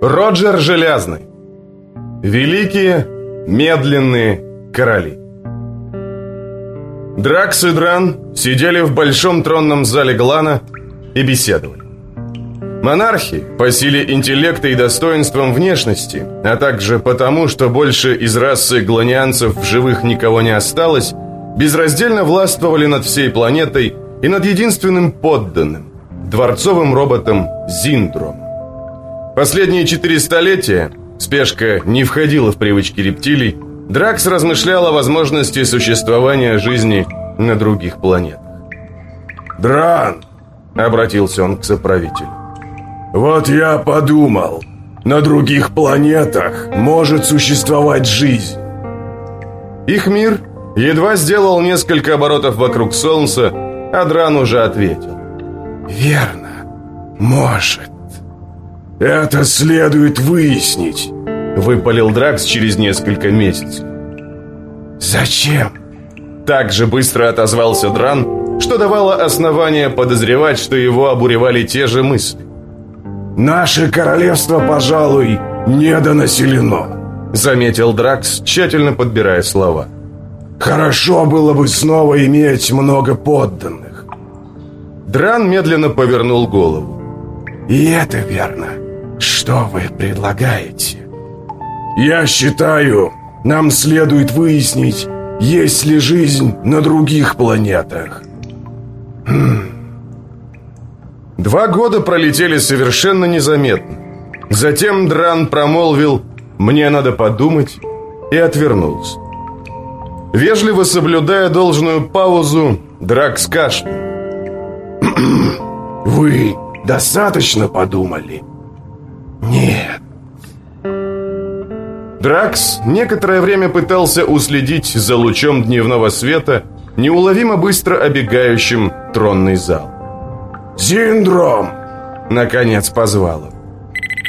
Роджер Железный. Великие, медленные короли. Дракс и Дран сидели в большом тронном зале Глана и беседовали. Монархи по силе интеллекта и достоинством внешности, а также потому, что больше из расы гланианцев в живых никого не осталось, безраздельно властвовали над всей планетой и над единственным подданным – дворцовым роботом Зиндром. Последние четыре столетия спешка не входила в привычки рептилий, Дракс размышлял о возможности существования жизни на других планетах. «Дран!» — обратился он к соправителю. «Вот я подумал, на других планетах может существовать жизнь». Их мир едва сделал несколько оборотов вокруг Солнца, а Дран уже ответил. «Верно, может. Это следует выяснить». Выпалил Дракс через несколько месяцев. «Зачем?» Так же быстро отозвался Дран, что давало основание подозревать, что его обуревали те же мысли. «Наше королевство, пожалуй, недонаселено», заметил Дракс, тщательно подбирая слова. «Хорошо было бы снова иметь много подданных». Дран медленно повернул голову. «И это верно. Что вы предлагаете?» «Я считаю, нам следует выяснить, есть ли жизнь на других планетах». Хм. Два года пролетели совершенно незаметно. Затем Дран промолвил «Мне надо подумать» и отвернулся. Вежливо соблюдая должную паузу, Драк скашлял. «Вы достаточно подумали?» «Нет, Дракс некоторое время пытался уследить за лучом дневного света, неуловимо быстро обегающим тронный зал. «Синдром!» Наконец позвал он.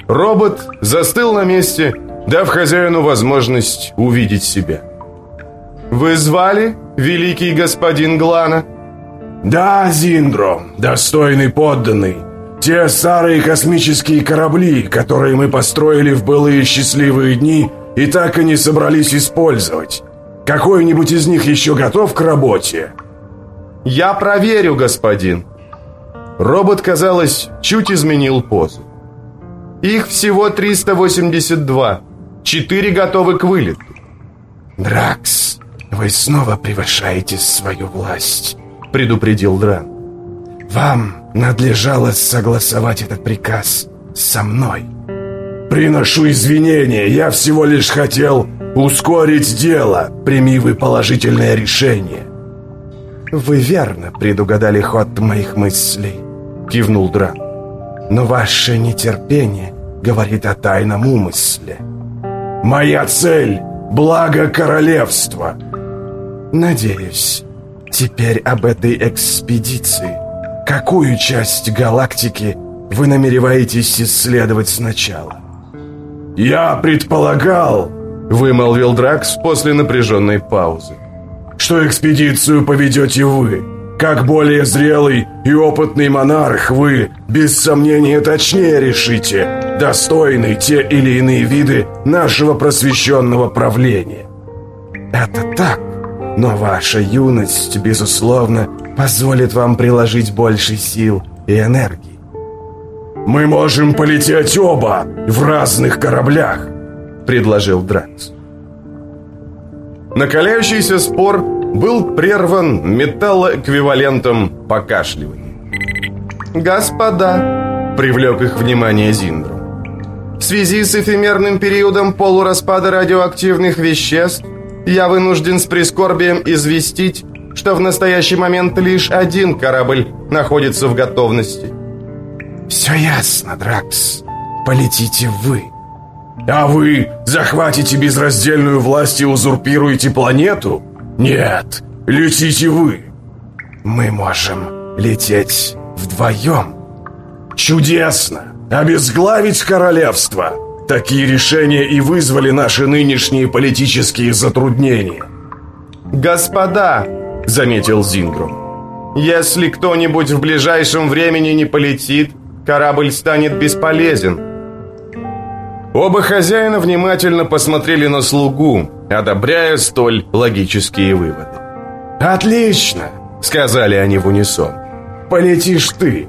Робот застыл на месте, дав хозяину возможность увидеть себя. «Вы звали, великий господин Глана?» «Да, Зиндром, достойный подданный. Те старые космические корабли, которые мы построили в былые счастливые дни, и так и не собрались использовать. Какой-нибудь из них еще готов к работе?» «Я проверю, господин». Робот, казалось, чуть изменил позу. «Их всего 382. Четыре готовы к вылету». «Дракс, вы снова превышаете свою власть», — предупредил Дран. «Вам надлежало согласовать этот приказ со мной». «Приношу извинения, я всего лишь хотел ускорить дело. Прими вы положительное решение». «Вы верно предугадали ход моих мыслей», — кивнул Дран. «Но ваше нетерпение говорит о тайном умысле». «Моя цель — благо королевства». «Надеюсь, теперь об этой экспедиции. Какую часть галактики вы намереваетесь исследовать сначала?» «Я предполагал», — вымолвил Дракс после напряженной паузы, «что экспедицию поведете вы. Как более зрелый и опытный монарх вы, без сомнения, точнее решите, достойны те или иные виды нашего просвещенного правления». «Это так, но ваша юность, безусловно, позволит вам приложить больше сил и энергии. «Мы можем полететь оба в разных кораблях», — предложил Дракс. Накаляющийся спор был прерван металлоэквивалентом покашливания. «Господа», — привлек их внимание Зиндру, «в связи с эфемерным периодом полураспада радиоактивных веществ я вынужден с прискорбием известить, что в настоящий момент лишь один корабль находится в готовности». «Все ясно, Дракс. Полетите вы». «А вы захватите безраздельную власть и узурпируете планету? Нет, летите вы». «Мы можем лететь вдвоем». «Чудесно! Обезглавить королевство!» Такие решения и вызвали наши нынешние политические затруднения. «Господа!» — заметил Зингрум. «Если кто-нибудь в ближайшем времени не полетит, корабль станет бесполезен». Оба хозяина внимательно посмотрели на слугу, одобряя столь логические выводы. «Отлично!» — сказали они в унисон. «Полетишь ты!»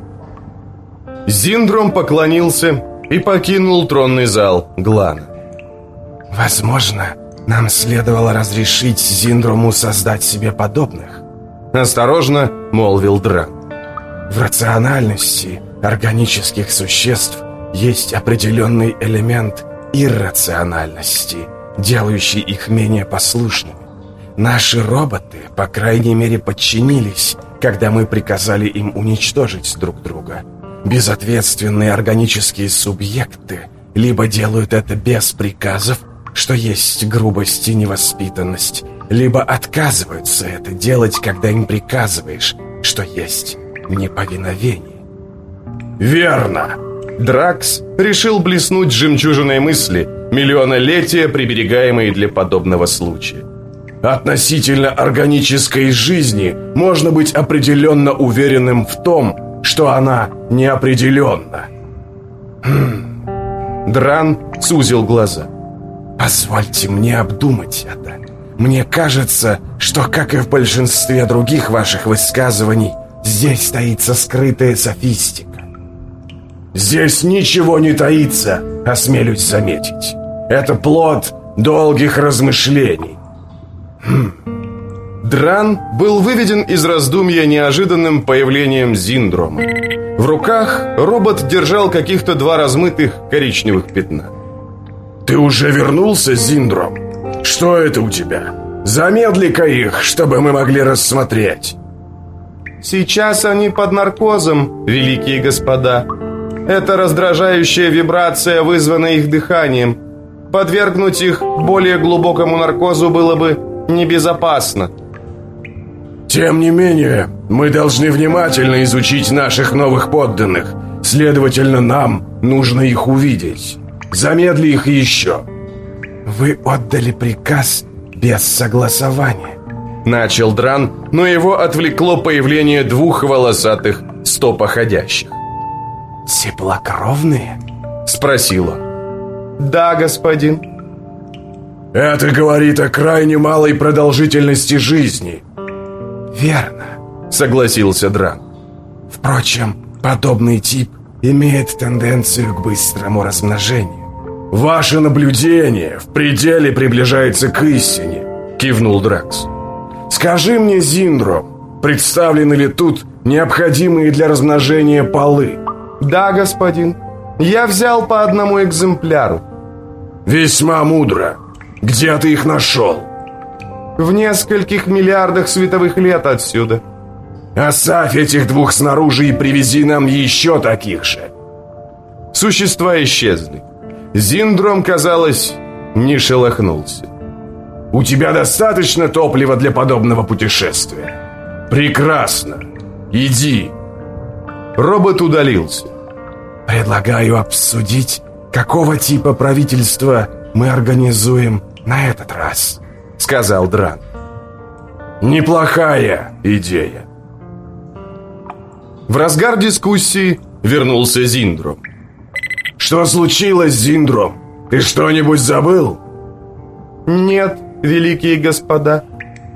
Зиндром поклонился и покинул тронный зал Глана. «Возможно, нам следовало разрешить Зиндрому создать себе подобных», осторожно молвил Дран. «В рациональности органических существ есть определенный элемент иррациональности, делающий их менее послушными. Наши роботы, по крайней мере, подчинились, когда мы приказали им уничтожить друг друга. Безответственные органические субъекты либо делают это без приказов, что есть грубость и невоспитанность, либо отказываются это делать, когда им приказываешь, что есть неповиновение. «Верно!» Дракс решил блеснуть жемчужиной мысли, миллионолетия, приберегаемые для подобного случая. Относительно органической жизни можно быть определенно уверенным в том, что она неопределенна. Хм. Дран сузил глаза. «Позвольте мне обдумать это. Мне кажется, что, как и в большинстве других ваших высказываний, здесь таится скрытая софистика. Здесь ничего не таится, осмелюсь заметить. Это плод долгих размышлений. Хм. Дран был выведен из раздумья неожиданным появлением Зиндрома. В руках робот держал каких-то два размытых коричневых пятна. «Ты уже вернулся, Зиндром? Что это у тебя? Замедли-ка их, чтобы мы могли рассмотреть». «Сейчас они под наркозом, великие господа», это раздражающая вибрация, вызванная их дыханием. Подвергнуть их более глубокому наркозу было бы небезопасно. Тем не менее, мы должны внимательно изучить наших новых подданных. Следовательно, нам нужно их увидеть. Замедли их еще. Вы отдали приказ без согласования. Начал Дран, но его отвлекло появление двух волосатых стопоходящих. «Теплокровные?» — спросил он. «Да, господин». «Это говорит о крайне малой продолжительности жизни». «Верно», — согласился Дран. «Впрочем, подобный тип имеет тенденцию к быстрому размножению». «Ваше наблюдение в пределе приближается к истине», — кивнул Дракс. «Скажи мне, Зиндром, представлены ли тут необходимые для размножения полы?» «Да, господин. Я взял по одному экземпляру». «Весьма мудро. Где ты их нашел?» «В нескольких миллиардах световых лет отсюда». «Оставь этих двух снаружи и привези нам еще таких же». Существа исчезли. Зиндром, казалось, не шелохнулся. «У тебя достаточно топлива для подобного путешествия?» «Прекрасно. Иди». Робот удалился. «Предлагаю обсудить, какого типа правительства мы организуем на этот раз», — сказал Дран. «Неплохая идея». В разгар дискуссии вернулся Зиндром. «Что случилось, Зиндром? Ты что-нибудь забыл?» «Нет, великие господа.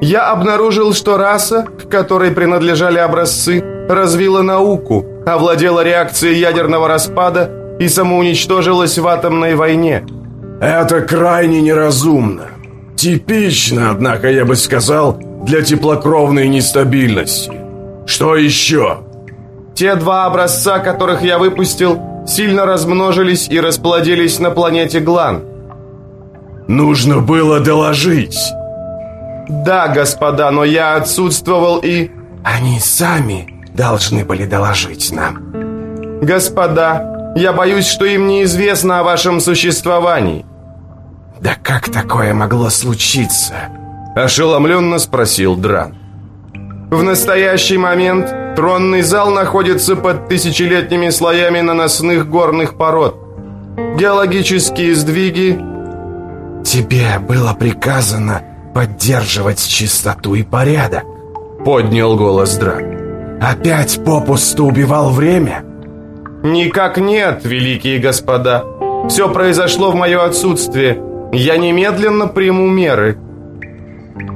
Я обнаружил, что раса, к которой принадлежали образцы, развила науку, овладела реакцией ядерного распада и самоуничтожилась в атомной войне. Это крайне неразумно. Типично, однако, я бы сказал, для теплокровной нестабильности. Что еще? Те два образца, которых я выпустил, сильно размножились и расплодились на планете Глан. Нужно было доложить. Да, господа, но я отсутствовал и... Они сами должны были доложить нам. Господа, я боюсь, что им неизвестно о вашем существовании. Да как такое могло случиться? Ошеломленно спросил Дран. В настоящий момент тронный зал находится под тысячелетними слоями наносных горных пород. Геологические сдвиги... Тебе было приказано поддерживать чистоту и порядок. Поднял голос Дран. Опять попусту убивал время? Никак нет, великие господа. Все произошло в мое отсутствие. Я немедленно приму меры.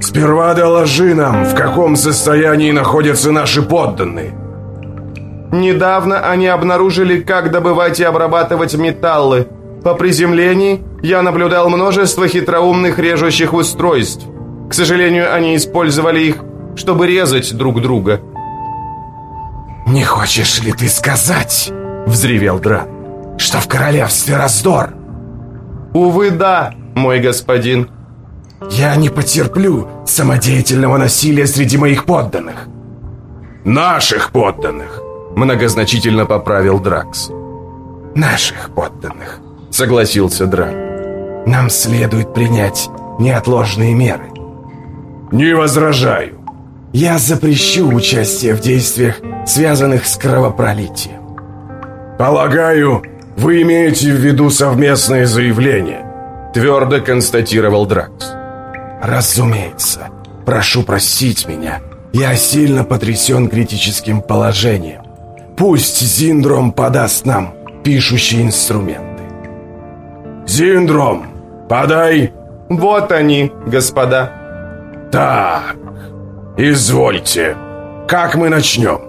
Сперва доложи нам, в каком состоянии находятся наши подданные. Недавно они обнаружили, как добывать и обрабатывать металлы. По приземлении я наблюдал множество хитроумных режущих устройств. К сожалению, они использовали их, чтобы резать друг друга. «Не хочешь ли ты сказать?» — взревел Дран. «Что в королевстве раздор?» «Увы, да, мой господин». «Я не потерплю самодеятельного насилия среди моих подданных». «Наших подданных», — многозначительно поправил Дракс. «Наших подданных», — согласился Дран. «Нам следует принять неотложные меры». «Не возражаю». «Я запрещу участие в действиях, связанных с кровопролитием». «Полагаю, вы имеете в виду совместное заявление?» Твердо констатировал Дракс. «Разумеется. Прошу простить меня. Я сильно потрясен критическим положением. Пусть Зиндром подаст нам пишущие инструменты». «Зиндром, подай!» «Вот они, господа». «Так, извольте. Как мы начнем?»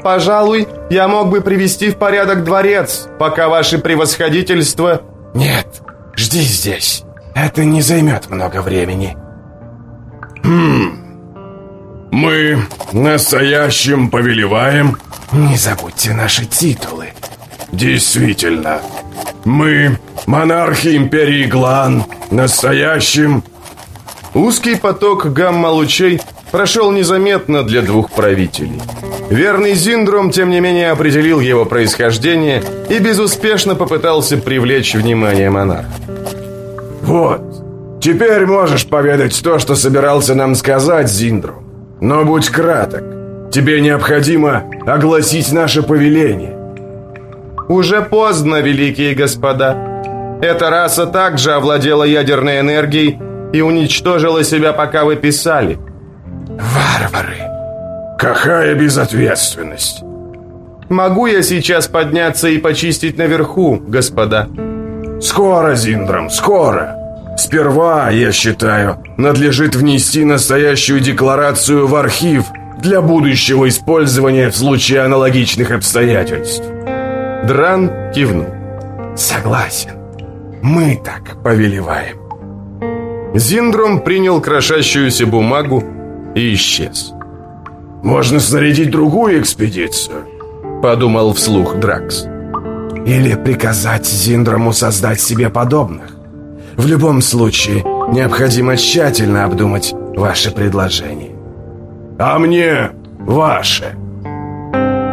«Пожалуй, я мог бы привести в порядок дворец, пока ваше превосходительство...» «Нет, жди здесь. Это не займет много времени». «Хм... Мы настоящим повелеваем...» «Не забудьте наши титулы». «Действительно, мы, монархи Империи Глан, настоящим...» Узкий поток гамма-лучей прошел незаметно для двух правителей. Верный Зиндром, тем не менее, определил его происхождение и безуспешно попытался привлечь внимание монарха. «Вот, теперь можешь поведать то, что собирался нам сказать, Зиндром. Но будь краток. Тебе необходимо огласить наше повеление». «Уже поздно, великие господа. Эта раса также овладела ядерной энергией и уничтожила себя, пока вы писали». «Варвары!» Какая безответственность! Могу я сейчас подняться и почистить наверху, господа? Скоро, Зиндром, скоро! Сперва, я считаю, надлежит внести настоящую декларацию в архив для будущего использования в случае аналогичных обстоятельств. Дран кивнул. Согласен. Мы так повелеваем. Зиндром принял крошащуюся бумагу и исчез. «Можно снарядить другую экспедицию», — подумал вслух Дракс. «Или приказать Зиндрому создать себе подобных. В любом случае, необходимо тщательно обдумать ваше предложение». «А мне ваше».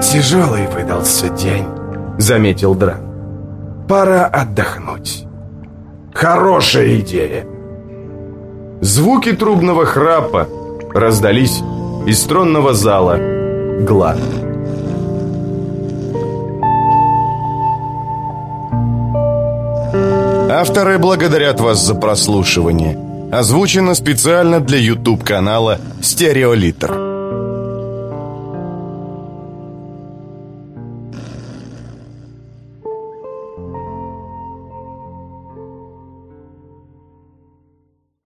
«Тяжелый выдался день», — заметил Дран. «Пора отдохнуть». «Хорошая идея». Звуки трубного храпа раздались из тронного зала Глад. Авторы благодарят вас за прослушивание. Озвучено специально для YouTube-канала «Стереолитр».